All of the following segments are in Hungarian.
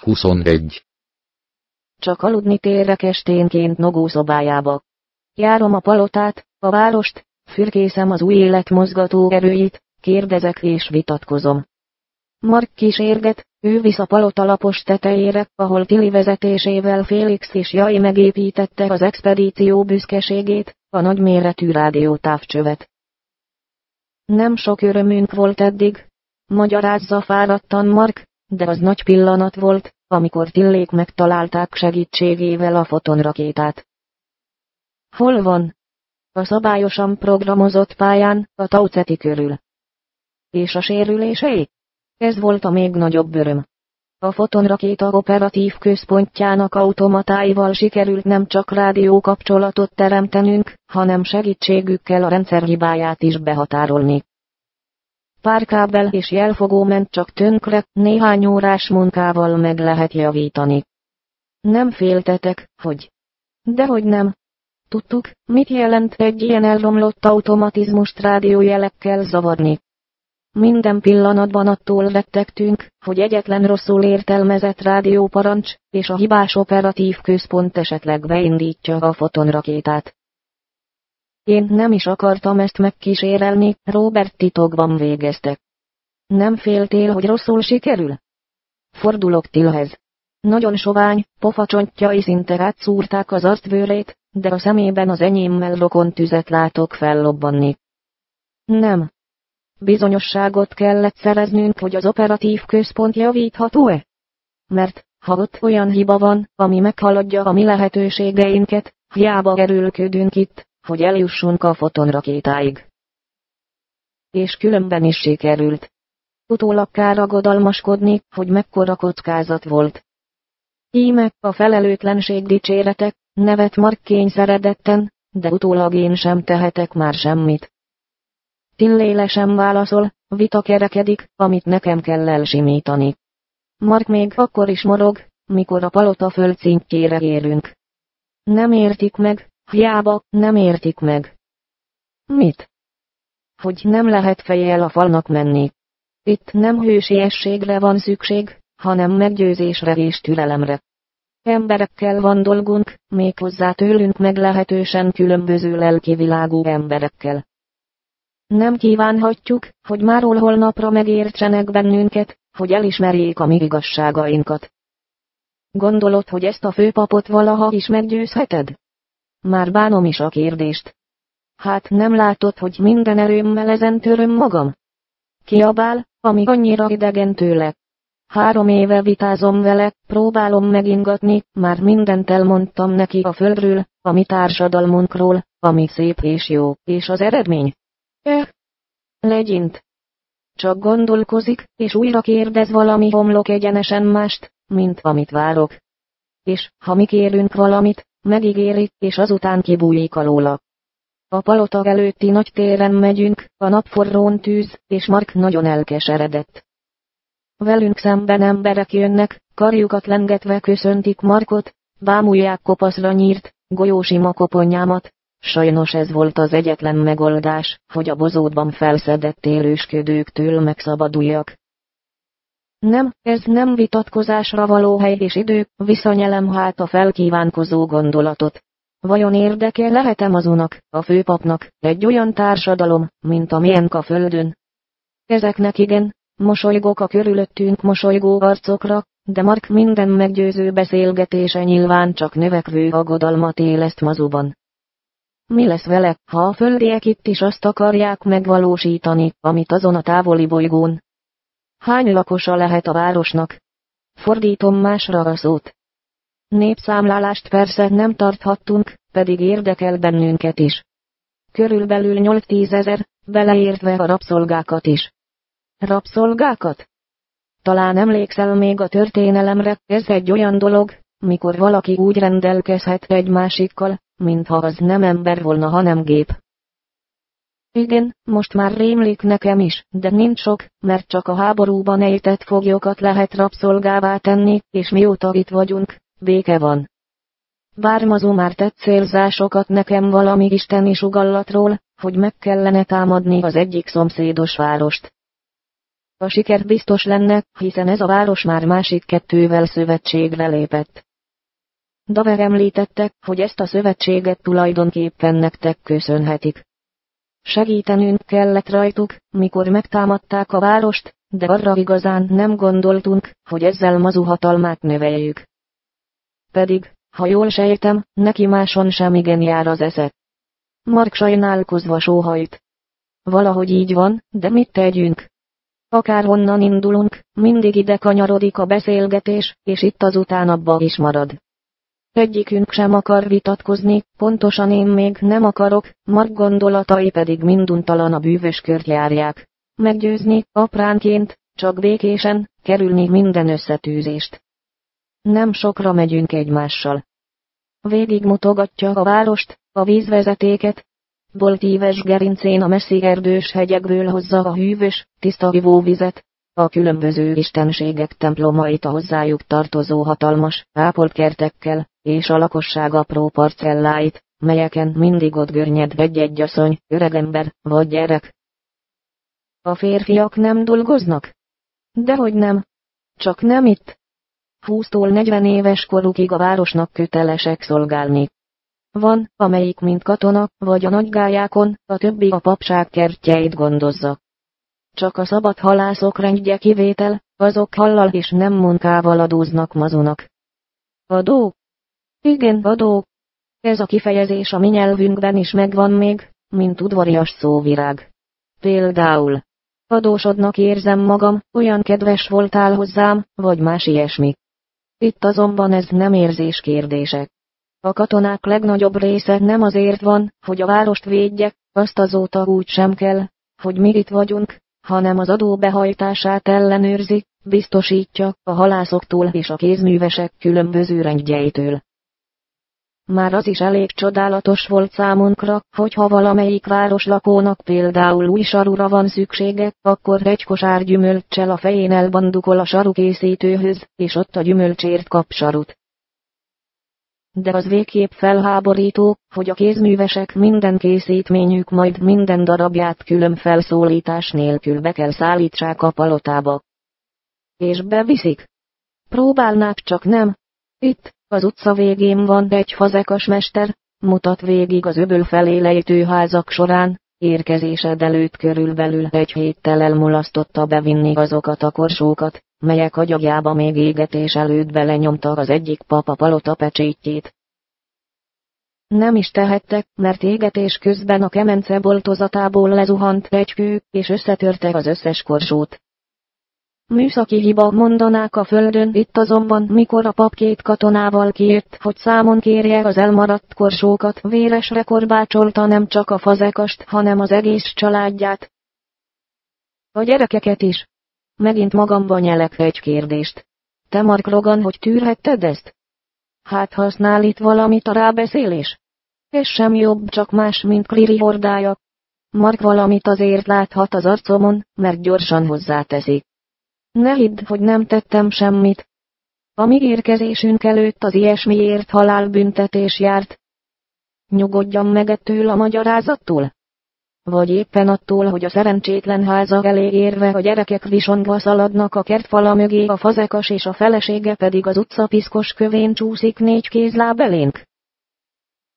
21. Csak aludni térek esténként Nogó szobájába. Járom a palotát, a várost, fürkészem az új élet mozgató erőit, kérdezek és vitatkozom. Mark kísérget, ő visz a palota lapos tetejére, ahol Tili vezetésével Félix és Jai megépítette az expedíció büszkeségét, a nagyméretű rádiótávcsövet. Nem sok örömünk volt eddig, magyarázza fáradtan Mark, de az nagy pillanat volt, amikor Tillék megtalálták segítségével a fotonrakétát. Hol van? A szabályosan programozott pályán, a Tauceti körül. És a sérülései? Ez volt a még nagyobb öröm. A fotonrakéta operatív központjának automatáival sikerült nem csak rádiókapcsolatot teremtenünk, hanem segítségükkel a rendszer hibáját is behatárolni. Pár kábel és jelfogó ment csak tönkre, néhány órás munkával meg lehet javítani. Nem féltetek, hogy... Dehogy nem. Tudtuk, mit jelent egy ilyen elromlott automatizmust rádiójelekkel zavarni. Minden pillanatban attól rettegtünk, hogy egyetlen rosszul értelmezett rádióparancs, és a hibás operatív központ esetleg beindítja a fotonrakétát. Én nem is akartam ezt megkísérelni, Robert titokban végezte. Nem féltél, hogy rosszul sikerül? Fordulok Tilhez. Nagyon sovány, pofacsontjai szinte átszúrták az arcbőrét, de a szemében az enyémmel rokon tüzet látok fellobbanni. Nem. Bizonyosságot kellett szereznünk, hogy az operatív központ javítható-e? Mert, ha ott olyan hiba van, ami meghaladja a mi lehetőségeinket, hiába erőlködünk itt, hogy eljussunk a fotonrakétáig. És különben is sikerült. Utólag kár aggodalmaskodni, hogy mekkora kockázat volt. Íme, a felelőtlenség dicséretek, nevet Mark kényszeredetten, de utólag én sem tehetek már semmit. Tilléle sem válaszol, vita kerekedik, amit nekem kell elsimítani. Mark még akkor is morog, mikor a palota földszintjére érünk. Nem értik meg, Hiába, nem értik meg. Mit? Hogy nem lehet fejjel a falnak menni. Itt nem hősiességre van szükség, hanem meggyőzésre és türelemre. Emberekkel van dolgunk, méghozzá tőlünk meglehetősen különböző lelkivilágú emberekkel. Nem kívánhatjuk, hogy máról holnapra megértsenek bennünket, hogy elismerjék a mi igazságainkat. Gondolod, hogy ezt a főpapot valaha is meggyőzheted? Már bánom is a kérdést. Hát nem látod, hogy minden erőmmel ezen töröm magam? Kiabál, amíg annyira idegen tőle. Három éve vitázom vele, próbálom megingatni, már mindent elmondtam neki a földről, a mi társadalmunkról, ami szép és jó, és az eredmény. Eh, legyint. Csak gondolkozik, és újra kérdez valami homlok egyenesen mást, mint amit várok. És, ha mi kérünk valamit, megígéri, és azután kibújik alóla. A palota előtti nagy téren megyünk, a napforrón tűz, és Mark nagyon elkeseredett. Velünk szemben emberek jönnek, karjukat lengetve köszöntik Markot, bámulják kopaszra nyírt, golyósima koponyámat. Sajnos ez volt az egyetlen megoldás, hogy a bozótban felszedett élősködőktől megszabaduljak. Nem, ez nem vitatkozásra való hely és idő, viszonyelem hát a felkívánkozó gondolatot. Vajon érdeke lehetem azonak, a főpapnak, egy olyan társadalom, mint a miénk a földön? Ezeknek igen, mosolygok a körülöttünk mosolygó arcokra, de Mark minden meggyőző beszélgetése nyilván csak növekvő aggodalmat éleszt mazuban. Mi lesz vele, ha a földiek itt is azt akarják megvalósítani, amit azon a távoli bolygón, Hány lakosa lehet a városnak? Fordítom másra a szót. Népszámlálást persze nem tarthattunk, pedig érdekel bennünket is. Körülbelül 8-10 ezer, beleértve a rabszolgákat is. Rabszolgákat? Talán emlékszel még a történelemre, ez egy olyan dolog, mikor valaki úgy rendelkezhet egy másikkal, mintha az nem ember volna, hanem gép. Igen, most már rémlik nekem is, de nincs sok, mert csak a háborúban ejtett foglyokat lehet rabszolgává tenni, és mióta itt vagyunk, béke van. Vármazó már tett célzásokat nekem valami isteni sugallatról, hogy meg kellene támadni az egyik szomszédos várost. a siker biztos lenne, hiszen ez a város már másik kettővel szövetségre lépett. Daver említette, hogy ezt a szövetséget tulajdonképpen nektek köszönhetik. Segítenünk kellett rajtuk, mikor megtámadták a várost, de arra igazán nem gondoltunk, hogy ezzel mazu hatalmát növeljük. Pedig, ha jól sejtem, neki máson sem igen jár az esze. Mark sajnálkozva sóhajt. Valahogy így van, de mit tegyünk? Akárhonnan indulunk, mindig ide kanyarodik a beszélgetés, és itt azután abba is marad. Egyikünk sem akar vitatkozni, pontosan én még nem akarok, Mark gondolatai pedig minduntalan a bűvös kört járják. Meggyőzni, apránként, csak békésen, kerülni minden összetűzést. Nem sokra megyünk egymással. Végig mutogatja a várost, a vízvezetéket, boltíves gerincén a messzi erdős hegyekből hozza a hűvös, tiszta ivóvizet, a különböző istenségek templomait a hozzájuk tartozó hatalmas, ápolt kertekkel, és a lakosság apró parcelláit, melyeken mindig ott görnyed egy-egy asszony, öregember, vagy gyerek. A férfiak nem dolgoznak? Dehogy nem. Csak nem itt. 20-tól 40 éves korukig a városnak kötelesek szolgálni. Van, amelyik mint katona, vagy a nagygályákon, a többi a papság kertjeit gondozza. Csak a szabad halászok rendje kivétel, azok hallal és nem munkával adóznak mazunak. Adó? Igen, adó. Ez a kifejezés a mi nyelvünkben is megvan még, mint udvarias szóvirág. Például, adósodnak érzem magam, olyan kedves voltál hozzám, vagy más ilyesmi. Itt azonban ez nem érzés kérdése. A katonák legnagyobb része nem azért van, hogy a várost védje, azt azóta úgy sem kell, hogy mi itt vagyunk, hanem az adó behajtását ellenőrzi, biztosítja a halászoktól és a kézművesek különböző rendjeitől. Már az is elég csodálatos volt számunkra, hogyha valamelyik város lakónak például új sarura van szüksége, akkor egy kosár gyümölcsel a fején elbandukol a sarukészítőhöz, és ott a gyümölcsért kap sarut. De az végképp felháborító, hogy a kézművesek minden készítményük majd minden darabját külön felszólítás nélkül be kell szállítsák a palotába. És beviszik. Próbálnák csak nem. Itt, az utca végén van egy fazekas mester, mutat végig az öböl felé lejtő házak során, érkezésed előtt körülbelül egy héttel elmulasztotta bevinni azokat a korsókat, melyek agyagjába még égetés előtt belenyomta az egyik papa palota pecsétjét. Nem is tehettek, mert égetés közben a kemence boltozatából lezuhant egy kő, és összetörte az összes korsót. Műszaki hiba mondanák a földön, itt azonban mikor a pap két katonával kijött, hogy számon kérje az elmaradt korsókat, véresre korbácsolta nem csak a fazekast, hanem az egész családját. A gyerekeket is. Megint magamban nyelek egy kérdést. Te Mark Logan, hogy tűrhetted ezt? Hát használ itt valamit a rábeszélés? Ez sem jobb, csak más, mint Kliri hordája. Mark valamit azért láthat az arcomon, mert gyorsan hozzáteszik. Ne hidd, hogy nem tettem semmit. A mi érkezésünk előtt az ilyesmiért halálbüntetés járt. Nyugodjam meg ettől a magyarázattól? Vagy éppen attól, hogy a szerencsétlen háza elé érve a gyerekek visongva szaladnak a kertfala mögé a fazekas és a felesége pedig az utca piszkos kövén csúszik négy kézláb elénk?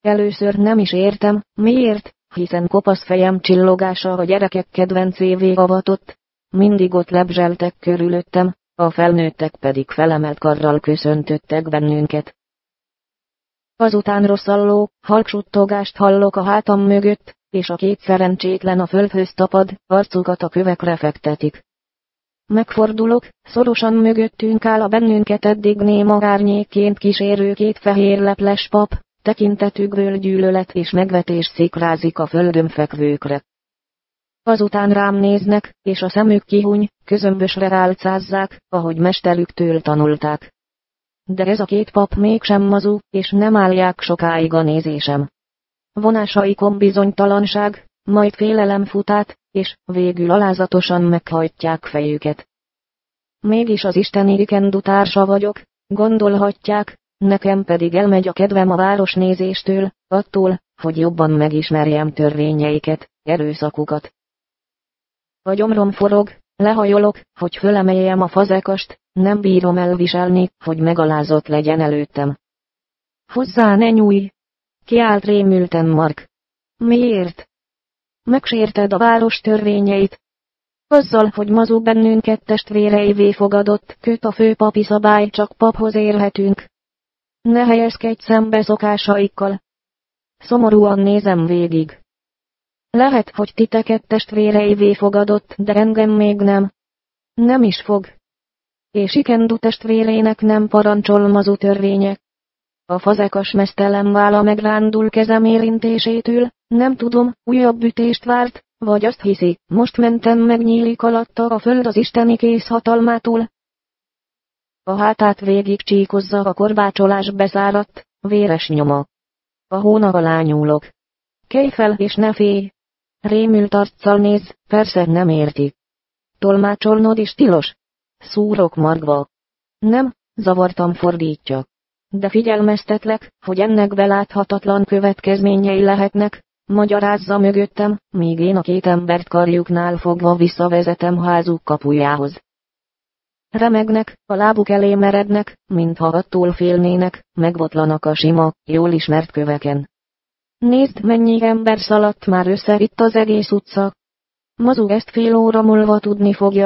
Először nem is értem, miért, hiszen kopasz fejem csillogása a gyerekek kedvencévé avatott, mindig ott lebzseltek körülöttem, a felnőttek pedig felemelt karral köszöntöttek bennünket. Azután rosszalló, halksuttogást hallok a hátam mögött, és a két szerencsétlen a földhöz tapad, arcukat a kövekre fektetik. Megfordulok, szorosan mögöttünk áll a bennünket eddig néma árnyékként kísérő két fehér leples pap, tekintetükből gyűlölet és megvetés szikrázik a földön fekvőkre. Azután rám néznek, és a szemük kihuny, közömbösre rálcázzák, ahogy mesterüktől tanulták. De ez a két pap mégsem mazú, és nem állják sokáig a nézésem. Vonásaikon bizonytalanság, majd félelem futát, és végül alázatosan meghajtják fejüket. Mégis az isteni ikendutársa vagyok, gondolhatják, nekem pedig elmegy a kedvem a városnézéstől, attól, hogy jobban megismerjem törvényeiket, erőszakukat. A gyomrom forog, Lehajolok, hogy fölemeljem a fazekast, nem bírom elviselni, hogy megalázott legyen előttem. Hozzá ne nyújj! Kiált rémülten Mark. Miért? Megsérted a város törvényeit. Azzal, hogy mazú bennünket testvéreivé fogadott, köt a főpapi szabály, csak paphoz érhetünk. Ne helyezkedj szembe szokásaikkal. Szomorúan nézem végig. Lehet, hogy titeket testvéreivé fogadott, de engem még nem. Nem is fog. És Ikendu testvérének nem parancsol mazú törvények. A fazekas mesztelen vála megrándul kezem érintésétől, nem tudom, újabb ütést várt, vagy azt hiszi, most mentem megnyílik alatta a föld az isteni kész hatalmától. A hátát végig csíkozza a korbácsolás beszáradt, véres nyoma. A hóna alá nyúlok. Kelj fel és ne félj. Rémült arccal néz, persze nem érti. Tolmácsolnod is tilos? Szúrok margva. Nem, zavartam fordítja. De figyelmeztetlek, hogy ennek beláthatatlan következményei lehetnek, magyarázza mögöttem, míg én a két embert karjuknál fogva visszavezetem házuk kapujához. Remegnek, a lábuk elé merednek, mintha attól félnének, megbotlanak a sima, jól ismert köveken. Nézd, mennyi ember szaladt már össze itt az egész utca. Mazug ezt fél óra múlva tudni fogja,